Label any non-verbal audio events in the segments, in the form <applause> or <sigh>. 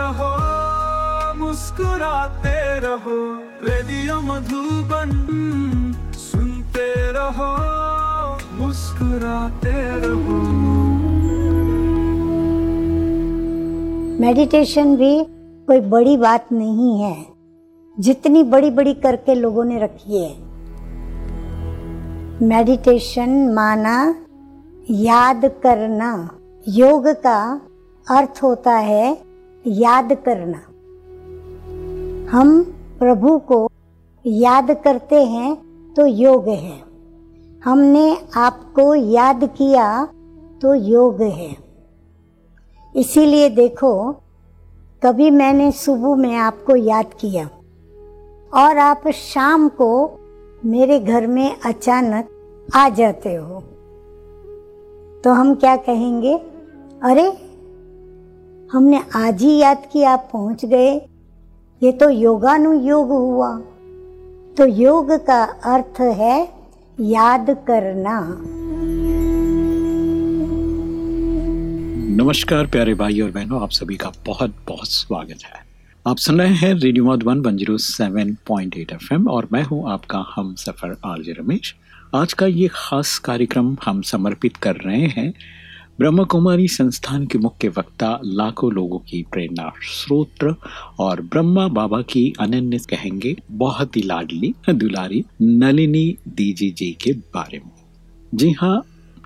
रहो, मुस्कुराते रहो, रेडियो मधुबन सुनते रहो, मुस्कुराते रहो। मेडिटेशन भी कोई बड़ी बात नहीं है, जितनी बड़ी बड़ी करके लोगों ने रखी है। मेडिटेशन माना याद करना। योग का अर्थ होता है याद करना। हम प्रभु को याद करते हैं तो योग है। हमने आपको याद किया तो योग है। इसीलिए देखो, कभी मैंने सुबह में आपको याद किया और आप शाम को मेरे घर में अचानक आ जाते हो। तो हम क्या कहेंगे? अरे हमने आज ही याद किया, आप पहुँच गए। ये तो योगानुयोग हुआ। तो योग का अर्थ है याद करना। नमस्कार प्यारे भाई और बहनों, आप सभी का बहुत बहुत स्वागत है। आप सुन रहे हैं radio mod one zero seven point eight F M और मैं हूँ आपका हम सफ़र आरजे रमेश। आज का ये खास कार्यक्रम हम समर्पित कर रहे हैं ब्रह्म कुमारी संस्थान के मुख्य वक्ता लाखों लोगों की प्रेरणा स्रोत्र और ब्रह्मा बाबा की अनन्य कहेंगे, बहुत ही लाडली दुलारी नलिनी दीजी जी के बारे में। जी हाँ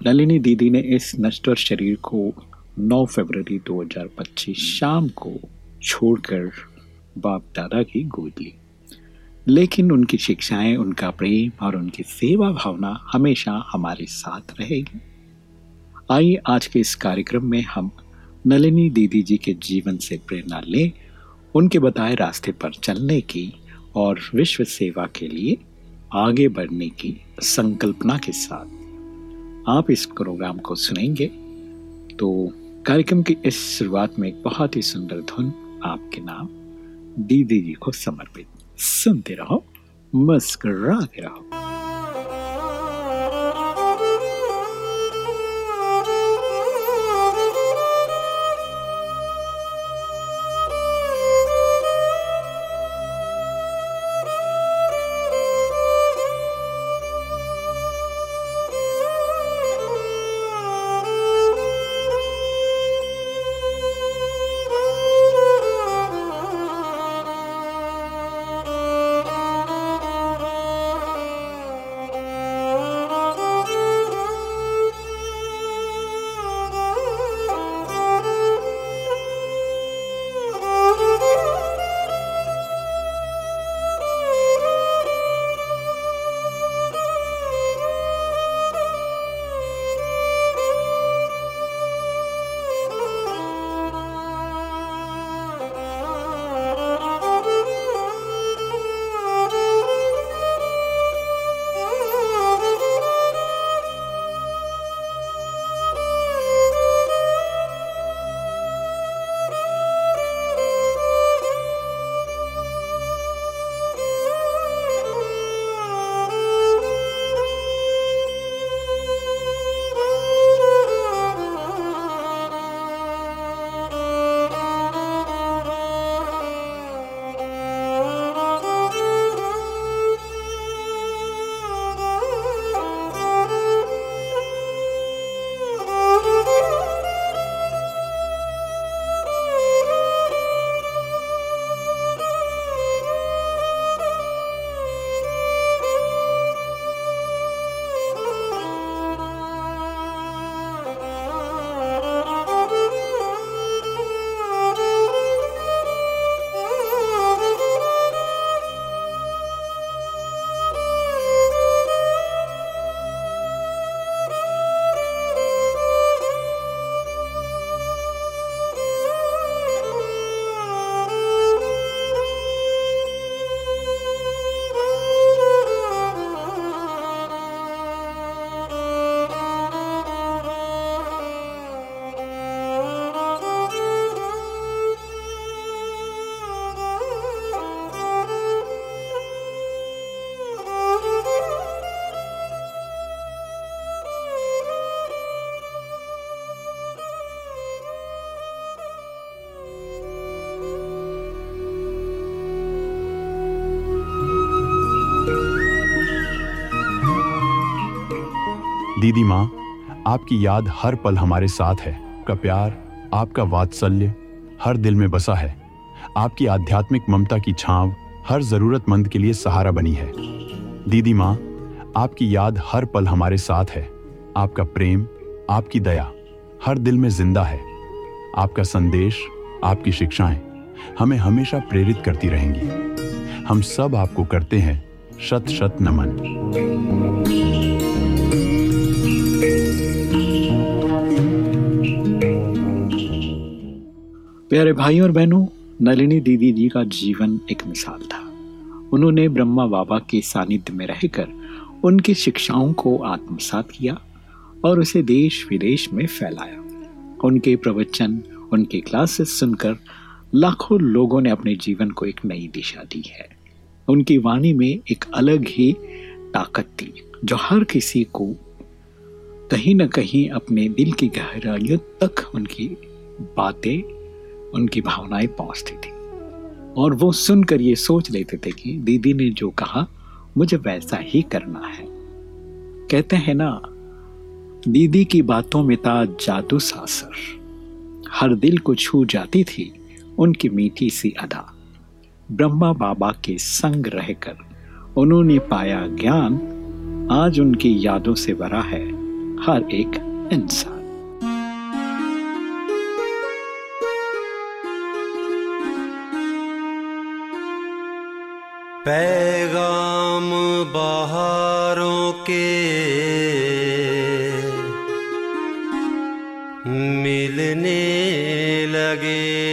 नलिनी दीदी ने इस नश्वर शरीर को 9 फरवरी 2025 शाम को छोड़कर बाप दादा की गोद ली। लेकिन उनकी शिक्षाएँ, उनका प्रेम और उनकी सेवा भावना हमेशा हमारे साथ रहेगी। आइए आज के इस कार्यक्रम में हम नलिनी दीदी जी के जीवन से प्रेरणा लें, उनके बताए रास्ते पर चलने की और विश्व सेवा के लिए आगे बढ़ने की संकल्पना के साथ आप इस प्रोग्राम को सुनेंगे। तो कार्यक्रम की इस शुरुआत में एक बहुत ही सुंदर धुन आपके नाम दीदी जी को समर्पित। सुनते रहो, मुस्कुराते रहो। दीदी माँ, आपकी याद हर पल हमारे साथ है। का प्यार, आपका वात्सल्य हर दिल में बसा है। आपकी आध्यात्मिक ममता की छांव हर जरूरतमंद के लिए सहारा बनी है। दीदी माँ, आपकी याद हर पल हमारे साथ है। आपका प्रेम, आपकी दया हर दिल में ज़िंदा है। आपका संदेश, आपकी शिक्षाएँ हमें हमेशा प्रेरित करती रहेंगी। हम सब आपको करते हैं शत शत नमन। प्यारे भाई और बहनों, नलिनी दीदी जी का जीवन एक मिसाल था। उन्होंने ब्रह्मा बाबा के सानिध्य में रहकर उनकी शिक्षाओं को आत्मसात किया और उसे देश विदेश में फैलाया। उनके प्रवचन, उनके क्लासेस सुनकर लाखों लोगों ने अपने जीवन को एक नई दिशा दी है। उनकी वाणी में एक अलग ही ताकत थी, जो हर किसी को कहीं ना कहीं अपने दिल की गहराइयों तक उनकी बातें उनकी भावनाएँ पहुँचती थी। और वो सुनकर ये सोच लेते थे कि दीदी ने जो कहा, मुझे वैसा ही करना है। कहते हैं ना, दीदी की बातों में था जादू सासर। हर दिल को छू जाती थी उनकी मीठी सी अदा। ब्रह्मा बाबा के संग रहकर उन्होंने पाया ज्ञान, आज उनकी यादों से भरा है हर एक इंसान। पैगाम बहारों के मिलने लगे।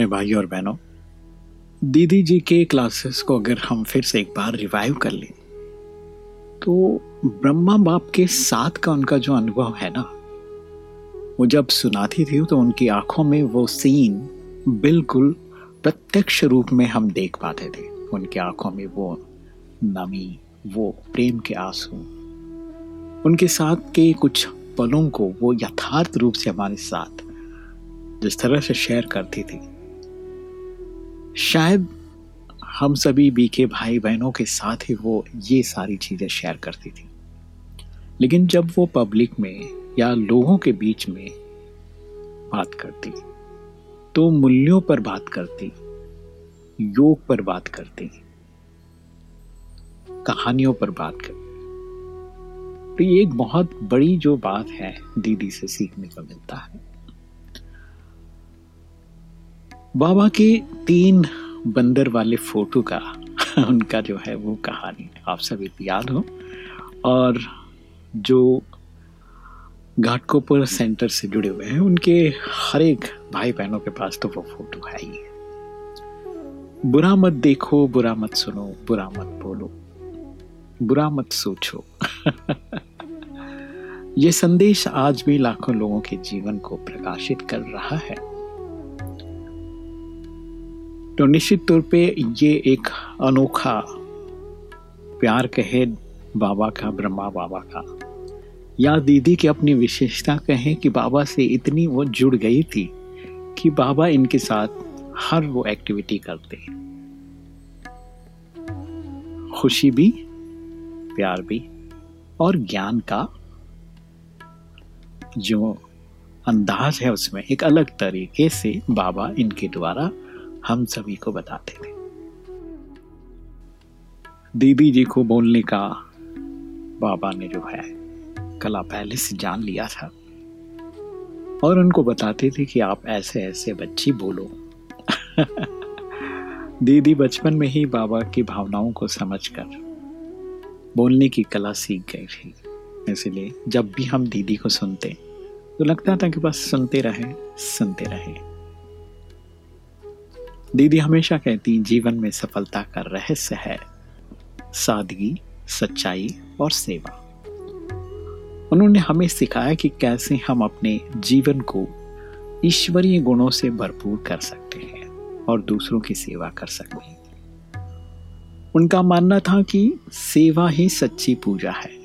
प्यारे भाई और बहनों, दीदी जी के क्लासेस को अगर हम फिर से एक बार रिवाइव कर लें तो ब्रह्मा बाप के साथ का उनका जो अनुभव है ना, वो जब सुनाती थी तो उनकी आँखों में वो सीन बिल्कुल प्रत्यक्ष रूप में हम देख पाते थे। उनकी आँखों में वो नमी, वो प्रेम के आँसू, उनके साथ के कुछ पलों को वो यथार्थ रूप से हमारे साथ जिस तरह से शेयर करती थी। शायद हम सभी बीके भाई बहनों के साथ ही वो ये सारी चीज़ें शेयर करती थी। लेकिन जब वो पब्लिक में या लोगों के बीच में बात करती तो मूल्यों पर बात करती, योग पर बात करती, कहानियों पर बात करती। तो ये एक बहुत बड़ी जो बात है दीदी से सीखने को मिलता है। बाबा के तीन बंदर वाले फ़ोटो का <laughs> उनका जो है वो कहानी आप सभी याद हो। और जो घाटकोपर सेंटर से जुड़े हुए हैं, उनके हर एक भाई बहनों के पास तो वो फ़ोटो है ही। बुरा मत देखो, बुरा मत सुनो, बुरा मत बोलो, बुरा मत सोचो। <laughs> ये संदेश आज भी लाखों लोगों के जीवन को प्रकाशित कर रहा है। तो निश्चित तौर पे ये एक अनोखा प्यार कहे बाबा का, ब्रह्मा बाबा का। या दीदी की अपनी विशेषता कहें कि बाबा से इतनी वो जुड़ गई थी कि बाबा इनके साथ हर वो एक्टिविटी करते खुशी भी, प्यार भी और ज्ञान का जो अंदाज है उसमें एक अलग तरीके से बाबा इनके द्वारा हम सभी को बताते थे। दीदी जी को बोलने का बाबा ने जो है, कला पहले से जान लिया था। और उनको बताते थे कि आप ऐसे ऐसे बच्ची बोलो। <laughs> दीदी बचपन में ही बाबा की भावनाओं को समझकर बोलने की कला सीख गई थी। इसलिए जब भी हम दीदी को सुनते तो लगता था कि बस सुनते रहे सुनते रहे। दीदी हमेशा कहती जीवन में सफलता का रहस्य है। सादगी, सच्चाई और सेवा। उन्होंने हमें सिखाया कि कैसे हम अपने जीवन को ईश्वरीय गुणों से भरपूर कर सकते हैं और दूसरों की सेवा कर सकते हैं। उनका मानना था कि सेवा ही सच्ची पूजा है।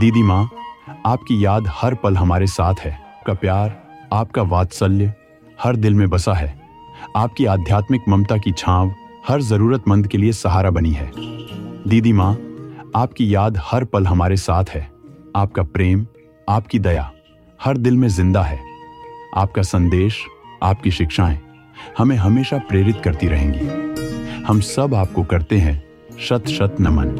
दीदी माँ, आपकी याद हर पल हमारे साथ है। का प्यार, आपका वात्सल्य हर दिल में बसा है। आपकी आध्यात्मिक ममता की छांव हर जरूरतमंद के लिए सहारा बनी है। दीदी माँ, आपकी याद हर पल हमारे साथ है। आपका प्रेम, आपकी दया हर दिल में ज़िंदा है। आपका संदेश, आपकी शिक्षाएँ हमें हमेशा प्रेरित करती रहेंगी। हम सब आपको करते हैं शत शत नमन।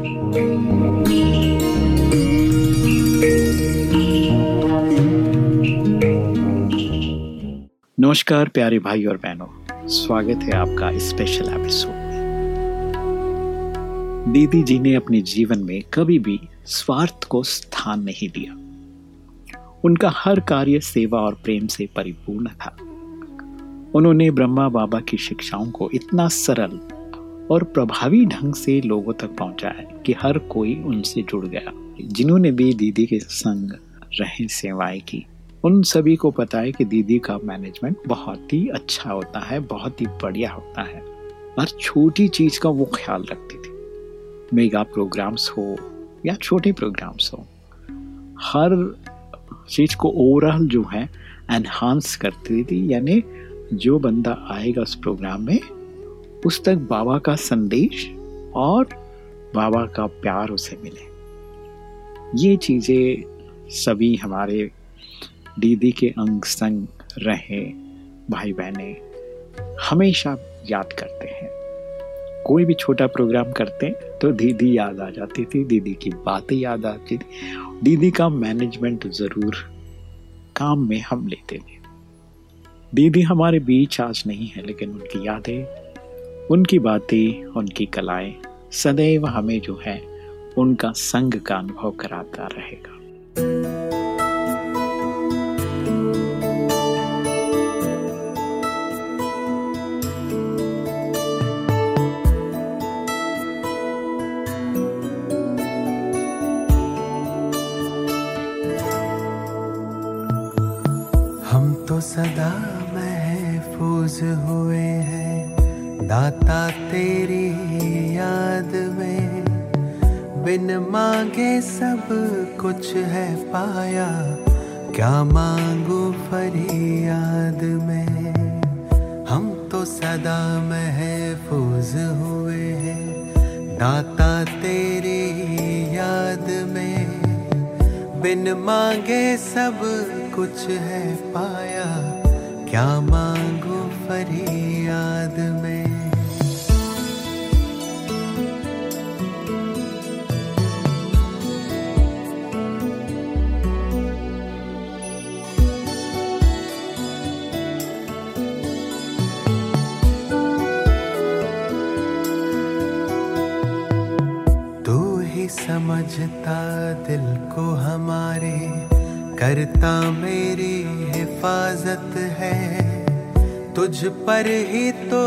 नमस्कार प्यारे भाई और बहनों, स्वागत है आपका स्पेशल एपिसोड दीदी जी ने अपने जीवन में कभी भी स्वार्थ को स्थान नहीं दिया। उनका हर कार्य सेवा और प्रेम से परिपूर्ण था। उन्होंने ब्रह्मा बाबा की शिक्षाओं को इतना सरल और प्रभावी ढंग से लोगों तक पहुँचाया कि हर कोई उनसे जुड़ गया। जिन्होंने भी दीदी के संग रहे, सेवाएँ की, उन सभी को पता है कि दीदी का मैनेजमेंट बहुत ही अच्छा होता है, बहुत ही बढ़िया होता है। हर छोटी चीज़ का वो ख्याल रखती थी। मेगा प्रोग्राम्स हो, या छोटे प्रोग्राम्स हो, हर चीज़ को ओवरऑल जो है एनहांस करती थी यानी जो बंदा आएगा उस प्रोग्राम में, उस तक बाबा का संदेश और बाबा का प्यार उसे मिले। ये चीज़ें सभी हमारे दीदी के अंग संग रहे भाई बहने हमेशा याद करते हैं। कोई भी छोटा प्रोग्राम करते तो दीदी याद आ जाती थी, दीदी की बातें याद आती थी। दीदी का मैनेजमेंट ज़रूर काम में हम लेते थे। दीदी हमारे बीच आज नहीं है, लेकिन उनकी यादें, उनकी बातें, उनकी कलाएँ, सदैव हमें जो है, उनका संग का अनुभव कराता रहेगा। सदा महफूज हुए हैं। दाता तेरी याद में बिन मांगे सब कुछ है पाया। क्या मांगू फरियाद में? हम तो सदा महफूज हुए हैं। दाता तेरी याद में बिन मांगे सब कुछ है पाया क्या मांगू फरियाद में? समझता दिल को हमारे करता मेरी हिफाजत है। तुझ पर ही तो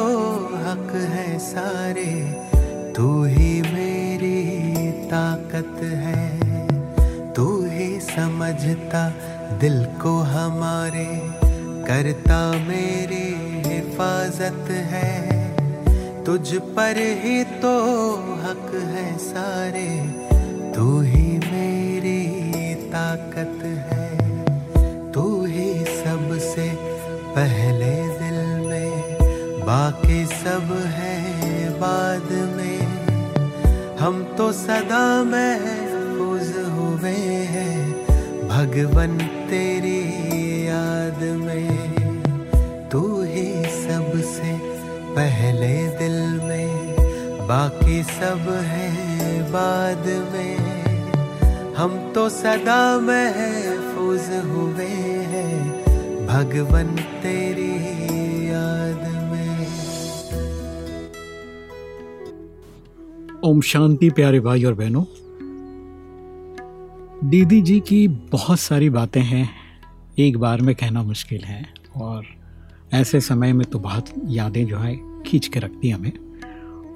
हक है सारे। तू ही मेरी ताकत है। तू ही समझता दिल को हमारे। करता मेरी हिफाजत है। तुझ पर ही तो हक है सारे। तू ही मेरी ताकत है। सब है बाद में। हम तो सदा महफूज हुए हैं, भगवन तेरी याद में। तू ही सबसे पहले दिल में, बाकी सब है बाद में। हम तो सदा महफूज हुए हैं, भगवन तेरी ओम शांति, प्यारे भाई और बहनों। दीदी जी की बहुत सारी बातें हैं। एक बार में कहना मुश्किल है और ऐसे समय में तो बहुत यादें जो है खींच के रखती हमें।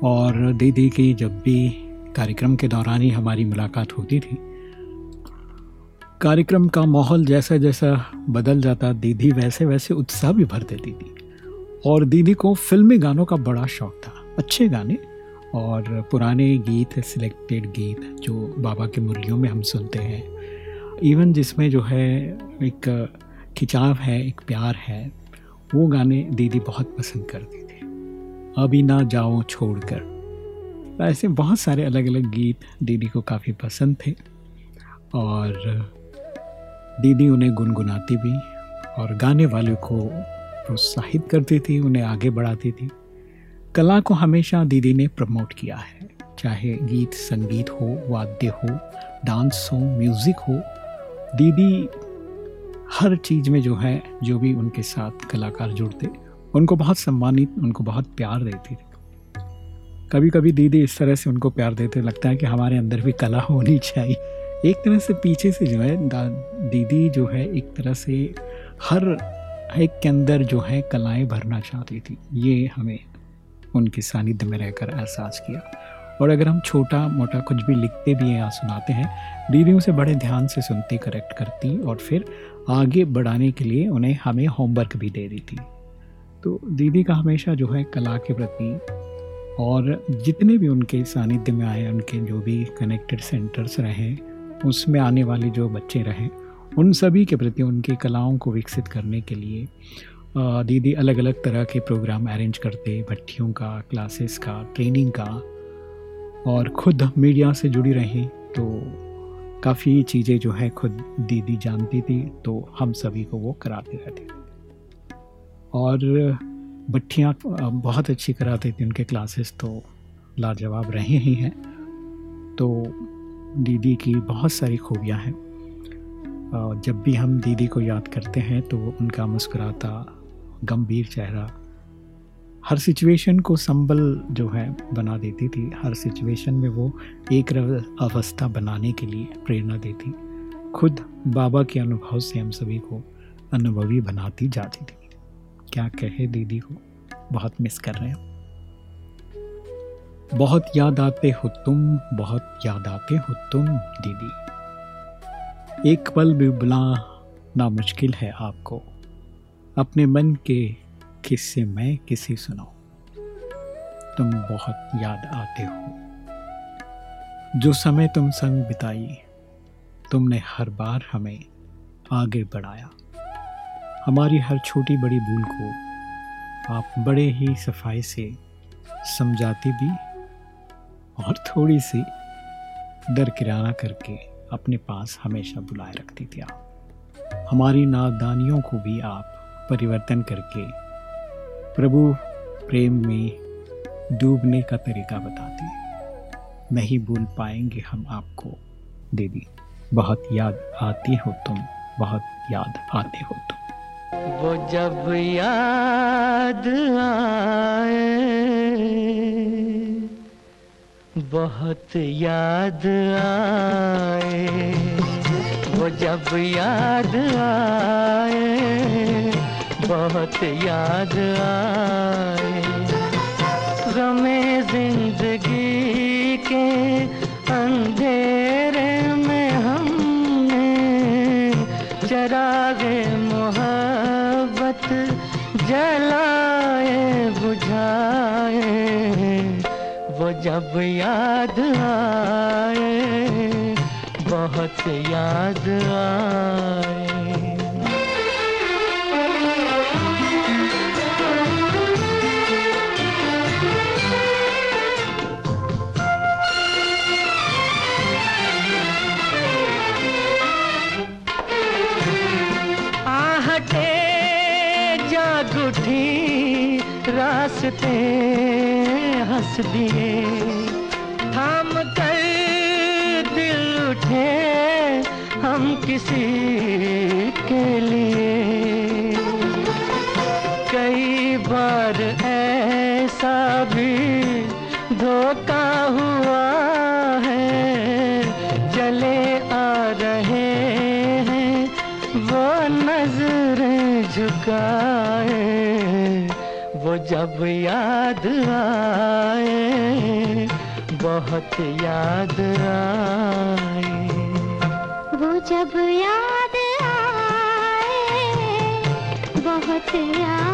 और दीदी की जब भी कार्यक्रम के दौरान ही हमारी मुलाकात होती थी, कार्यक्रम का माहौल जैसा जैसा बदल जाता, दीदी वैसे वैसे उत्साह भी भर देती थी। और दीदी को फिल्मी गानों का बड़ा शौक था, अच्छे गाने और पुराने गीत सिलेक्टेड गीत जो बाबा के मुरलियों में हम सुनते हैं। इवन जिसमें जो है एक खिंचाव है, एक प्यार है, वो गाने दीदी बहुत पसंद करती थी। अभी ना जाओ छोड़कर। ऐसे बहुत सारे अलग अलग गीत दीदी को काफ़ी पसंद थे और दीदी उन्हें गुनगुनाती भी और गाने वाले को प्रोत्साहित करती थी, उन्हें आगे बढ़ाती थी। कला को हमेशा दीदी ने प्रमोट किया है। चाहे गीत संगीत हो, वाद्य हो, डांस हो, म्यूज़िक हो, दीदी हर चीज़ में जो है, जो भी उनके साथ कलाकार जुड़ते, उनको बहुत सम्मानित, उनको बहुत प्यार देती थी। कभी कभी दीदी इस तरह से उनको प्यार देते, लगता है कि हमारे अंदर भी कला होनी चाहिए। एक तरह से पीछे से जो है दीदी जो है, एक तरह से हर, एक के अंदर जो है, कलाएँ भरना चाहती थी। ये हमें उनके सानिध्य में रहकर एहसास किया। और अगर हम छोटा मोटा कुछ भी लिखते भी हैं या सुनाते हैं दीदी उसे बड़े ध्यान से सुनती करेक्ट करती और फिर आगे बढ़ाने के लिए उन्हें हमें होमवर्क भी दे दी थी तो दीदी का हमेशा जो है कला के प्रति और जितने भी उनके सानिध्य में आए, उनके जो भी कनेक्टेड सेंटर्स रहे, उसमें आने वाले जो बच्चे रहे, उन सभी के प्रति, उनकी कलाओं को विकसित करने के लिए दीदी अलग अलग तरह के प्रोग्राम अरेंज करते, भट्टियों का क्लासेस का ट्रेनिंग का और ख़ुद मीडिया से जुड़ी रही तो काफ़ी चीज़ें जो है खुद दीदी जानती थी तो हम सभी को वो कराते रहते और भट्टियाँ बहुत अच्छी कराते थे उनके क्लासेस तो लाजवाब रहे ही हैं। तो दीदी की बहुत सारी खूबियाँ हैं। जब भी हम दीदी को याद करते हैं तो उनका मुस्कुराता गंभीर चेहरा, हर सिचुएशन को संबल जो है बना देती थी। हर सिचुएशन में वो एक अवस्था बनाने के लिए प्रेरणा देती। खुद बाबा के अनुभव से हम सभी को अनुभवी बनाती जाती थी। क्या कहे दीदी को? बहुत मिस कर रहे हो। बहुत याद आते हो तुम, बहुत याद आते हो तुम दीदी। एक पल भी बुलाना मुश्किल है आपको। अपने मन के किस्से मैं किसी सुनाऊं? तुम बहुत याद आते हो। जो समय तुम संग बिताई, तुमने हर बार हमें आगे बढ़ाया। हमारी हर छोटी बड़ी भूल को आप बड़े ही सफ़ाई से समझाती भी और थोड़ी सी दर किराना करके अपने पास हमेशा बुलाए रखती थी आप। हमारी नादानियों को भी आप परिवर्तन करके प्रभु प्रेम में डूबने का तरीका बताती नहीं भूल पाएँगे हम आपको, देवी। बहुत याद आती हो तुम, बहुत याद आते हो तुम। वो जब याद आए, बहुत याद आए। वो जब याद आए बहुत याद आए। गमे ज़िंदगी के अंधेरे में हमने चरागे मोहब्बत जलाए, बुझाए। वो जब याद आए, बहुत याद आए। रास्ते हंस दिए। थाम कर दिल उठे हम किसी के लिए। कई बार ऐसा जब याद आए बहुत याद आए। वो जब याद आए बहुत याद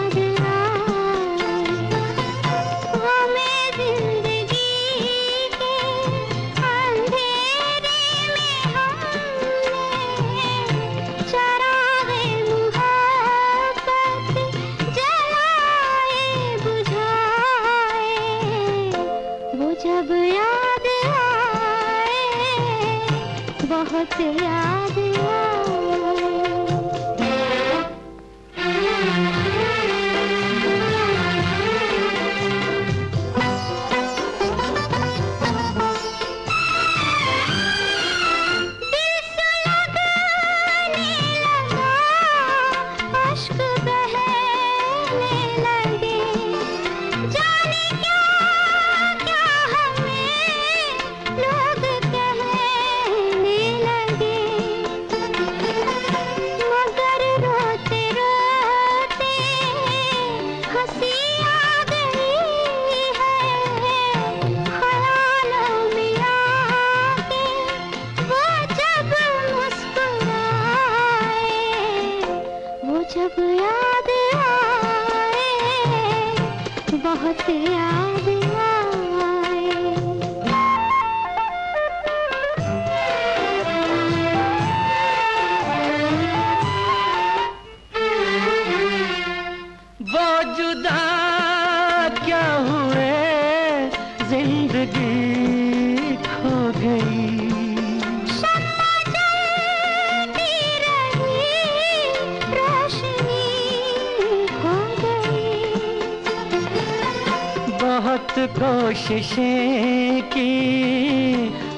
की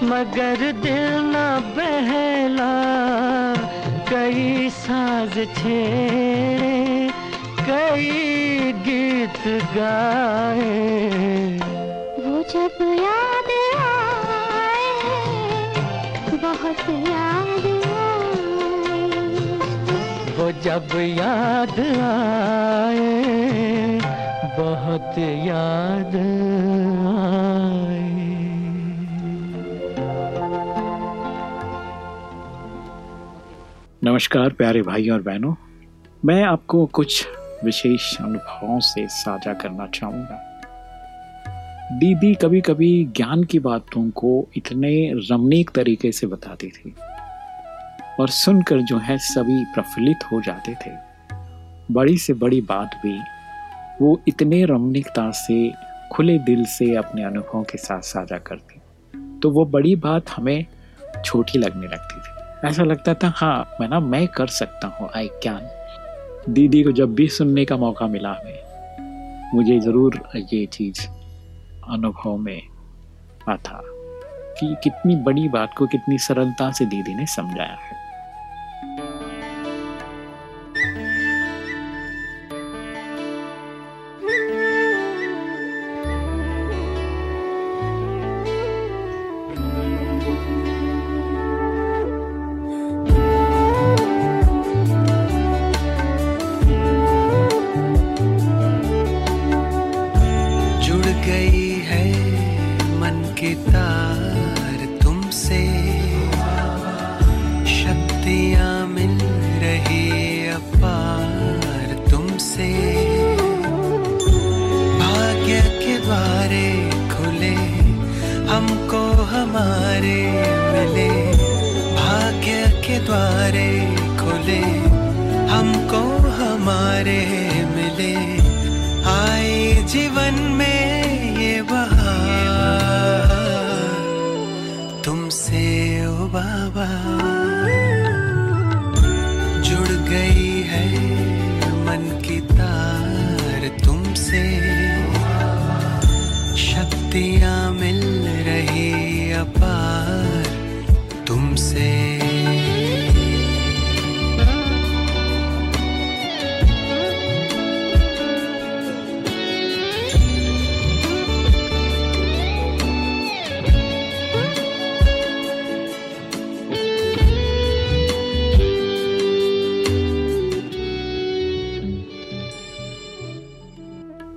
मगर दिल न बहला। कई साज छेड़े कई गीत गाए। वो जब याद आए बहुत याद आए। वो जब याद आए बहुत याद आए। नमस्कार, प्यारे भाई और बहनों। मैं आपको कुछ विशेष अनुभवों से साझा करना चाहूँगा। दीदी कभी कभी ज्ञान की बातों को इतने रमणीक तरीके से बताती थी और सुनकर जो है सभी प्रफुल्लित हो जाते थे। बड़ी से बड़ी बात भी वो इतने रमणीकता से, खुले दिल से अपने अनुभवों के साथ साझा करती। तो वो बड़ी बात हमें छोटी लगने लगती थी। ऐसा लगता था हाँ मैं ना, मैं कर सकता हूँ आई कैन दीदी को जब भी सुनने का मौका मिला हमें, मुझे ज़रूर ये चीज़ अनुभव में आता कि कितनी बड़ी बात को कितनी सरलता से दीदी ने समझाया है।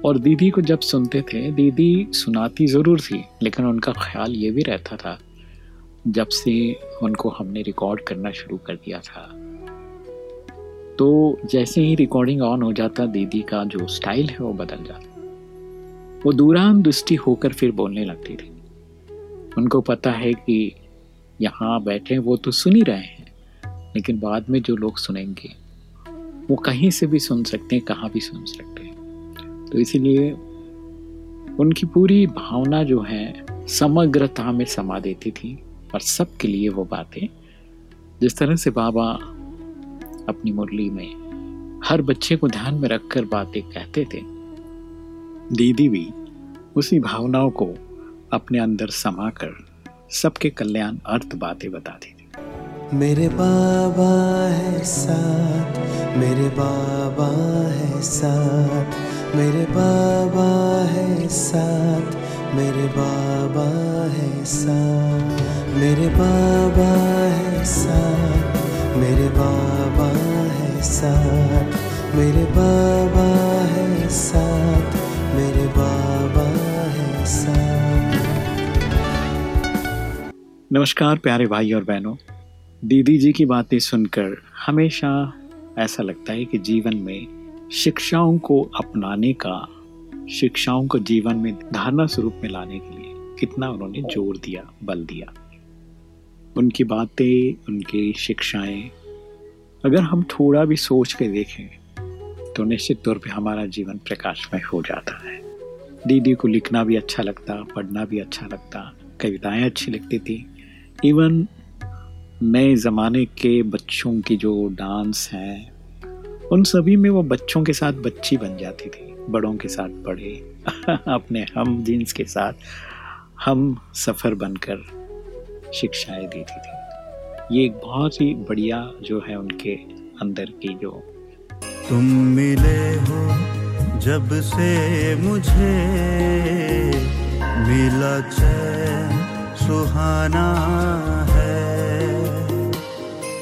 और दीदी को जब सुनते थे, दीदी सुनाती ज़रूर थी, लेकिन उनका ख्याल ये भी रहता था, जब से उनको हमने रिकॉर्ड करना शुरू कर दिया था। तो जैसे ही रिकॉर्डिंग ऑन हो जाता, दीदी का जो स्टाइल है वो बदल जाता। वो दूरान दृष्टि होकर फिर बोलने लगती थी। उनको पता है कि यहाँ बैठे वो तो सुन ही रहे हैं, लेकिन बाद में जो लोग सुनेंगे, वो कहीं से भी सुन सकते हैं, कहाँ भी सुन सकते हैं। तो इसीलिए उनकी पूरी भावना जो है, समग्रता में समा देती थी और सबके लिए वो बातें, जिस तरह से बाबा अपनी मुरली में हर बच्चे को ध्यान में रखकर बातें कहते थे, दीदी भी उसी भावनाओं को अपने अंदर समाकर सबके कल्याण अर्थ बातें बताती थी। मेरे बाबा है साथ, मेरे बाबा है साथ मेरे बाबा है साथ, मेरे बाबा है साथ, मेरे बाबा है साथ, मेरे बाबा है साथ, मेरे बाबा है साथ, मेरे बाबा है साथ। नमस्कार प्यारे भाई और बहनों। दीदी जी की बातें सुनकर हमेशा ऐसा लगता है कि जीवन में शिक्षाओं को अपनाने का, शिक्षाओं को जीवन में धारणा स्वरूप में लाने के लिए कितना उन्होंने ज़ोर दिया, बल दिया। उनकी बातें, उनकी शिक्षाएँ, अगर हम थोड़ा भी सोच के देखें तो निश्चित तौर पे हमारा जीवन प्रकाशमय हो जाता है। दीदी को लिखना भी अच्छा लगता, पढ़ना भी अच्छा लगता, कविताएँ अच्छी लगती थी। इवन नए ज़माने के बच्चों की जो डांस हैं उन सभी में वो बच्चों के साथ बच्ची बन जाती थी, बड़ों के साथ बड़े, <laughs> अपने हम जींस के साथ हम सफ़र बनकर शिक्षाएँ देती थी। ये एक बहुत ही बढ़िया जो है उनके अंदर की जो तुम मिले हो जब से मुझे, मिला चैन सुहाना है।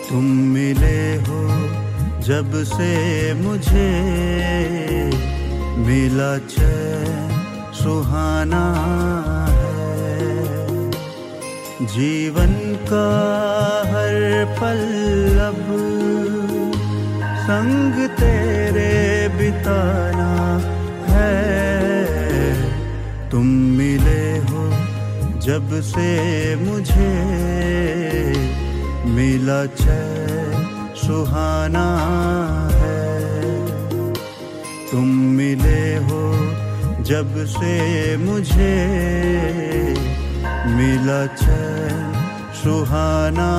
तुम मिले हो जब से मुझे मिला चैन, सुहाना जीवन का हर पल अब संग तेरे बिताना है। तुम मिले हो जब से मुझे मिला चैन। सुहाना है। तुम मिले हो जब से मुझे। मिला चैन सुहाना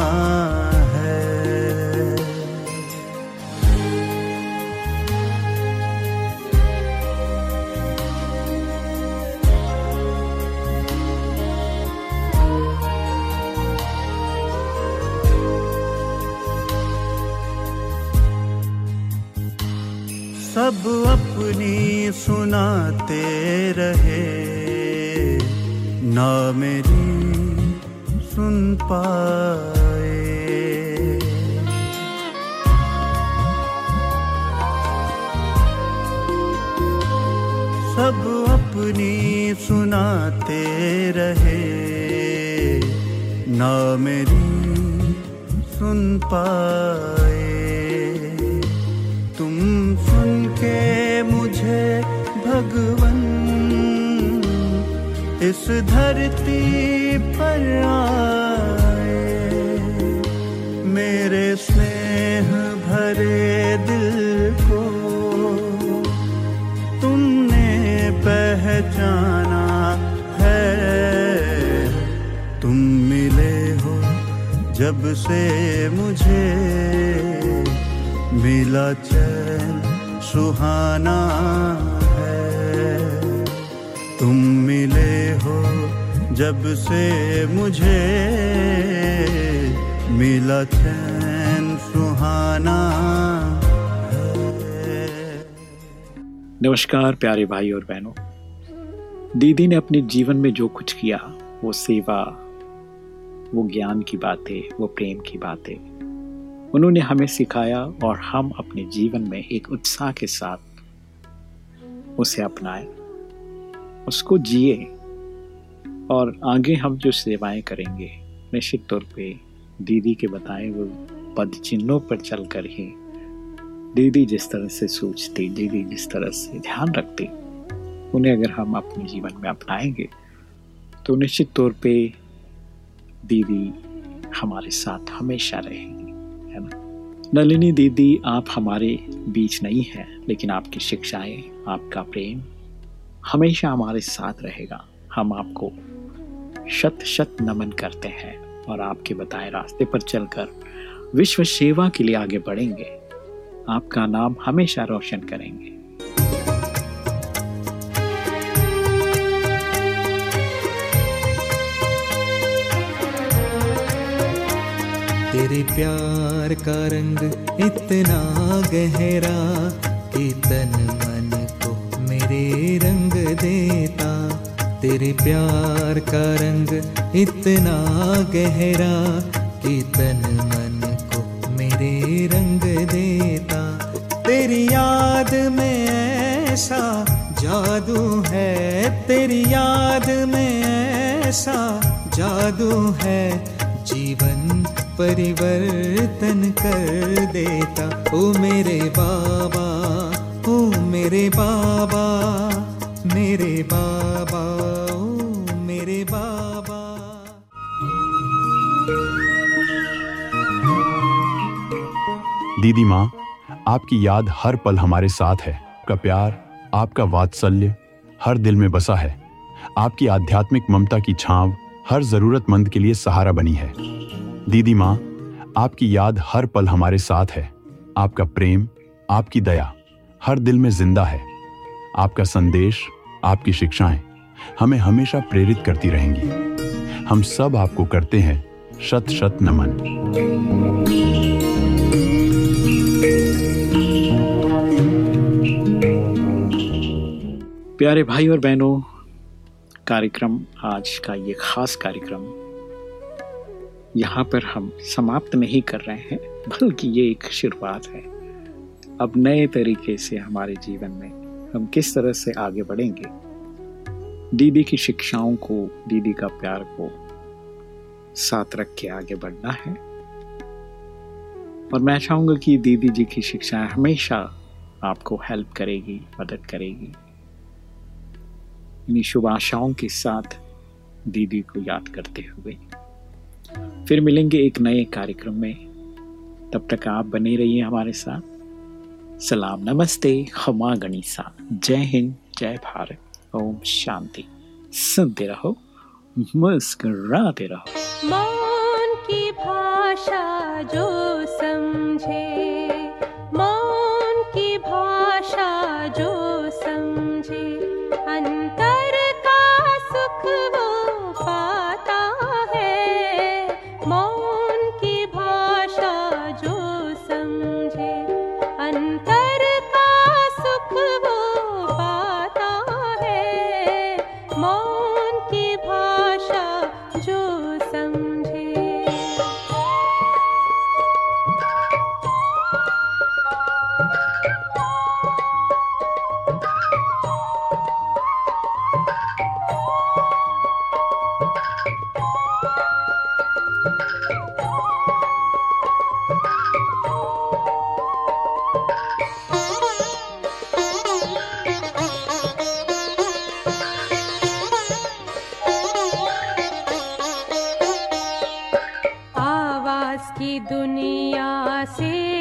सब अपनी सुनाते रहे। ना मेरी सुन पाए। सब अपनी सुनाते रहे। ना मेरी सुन पाए। इस धरती पर आए। मेरे स्नेह भरे दिल को तुमने पहचाना है। तुम मिले हो जब से मुझे। मिला चैन सुहाना जब से मुझे मिला चैन सुहाना नमस्कार प्यारे भाई और बहनों। दीदी ने अपने जीवन में जो कुछ किया, वो सेवा, वो ज्ञान की बातें, वो प्रेम की बातें। उन्होंने हमें सिखाया और हम अपने जीवन में एक उत्साह के साथ उसे अपनाए। उसको जिए। और आगे हम जो सेवाएँ करेंगे, निश्चित तौर पे दीदी के बताए हुए पद चिन्हों पर चल कर ही दीदी जिस तरह से सोचती, दीदी जिस तरह से ध्यान रखती, उन्हें अगर हम अपने जीवन में अपनाएँगे तो निश्चित तौर पे दीदी हमारे साथ हमेशा रहेंगी, है ना? नलिनी दीदी, आप हमारे बीच नहीं हैं, लेकिन आपकी शिक्षाएँ, आपका प्रेम हमेशा हमारे साथ रहेगा। हम आपको शत शत नमन करते हैं और आपके बताए रास्ते पर चलकर विश्व सेवा के लिए आगे बढ़ेंगे। आपका नाम हमेशा रोशन करेंगे। तेरे प्यार का रंग इतना गहरा कि तन मन को मेरे रंग देता। तेरे प्यार का रंग इतना गहरा कि तन मन को मेरे रंग देता। तेरी याद में ऐसा जादू है, तेरी याद में ऐसा जादू है। जीवन परिवर्तन कर देता, ओ मेरे बाबा, ओ मेरे बाबा। मेरे बाबा, ओ मेरे बाबा। दीदी माँ, आपकी याद हर पल हमारे साथ है। आपका प्यार, आपका वात्सल्य हर दिल में बसा है। आपकी आध्यात्मिक ममता की छांव हर जरूरतमंद के लिए सहारा बनी है। दीदी माँ, आपकी याद हर पल हमारे साथ है। आपका प्रेम, आपकी दया हर दिल में ज़िंदा है। आपका संदेश, आपकी शिक्षाएँ हमें हमेशा प्रेरित करती रहेंगी। हम सब आपको करते हैं शत शत नमन। प्यारे भाई और बहनों, कार्यक्रम आज का ये खास कार्यक्रम यहाँ पर हम समाप्त नहीं कर रहे हैं, बल्कि ये एक शुरुआत है। अब नए तरीके से हमारे जीवन में हम किस तरह से आगे बढ़ेंगे? दीदी की शिक्षाओं को, दीदी का प्यार को साथ रख के आगे बढ़ना है। और मैं चाहूँगा कि दीदी जी की शिक्षाएँ हमेशा आपको हेल्प करेगी, मदद करेगी। इन्हीं शुभ आशाओं के साथ दीदी को याद करते हुए। फिर मिलेंगे एक नए कार्यक्रम में। तब तक आप बने रहिए हमारे साथ। सलाम, नमस्ते खमा गणिसा। जय हिंद, जय भारत। ओम शांति। सुनते रहो, मुस्कुराते रहो। मौन की भाषा जो समझे। की दुनिया से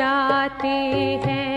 जाते हैं।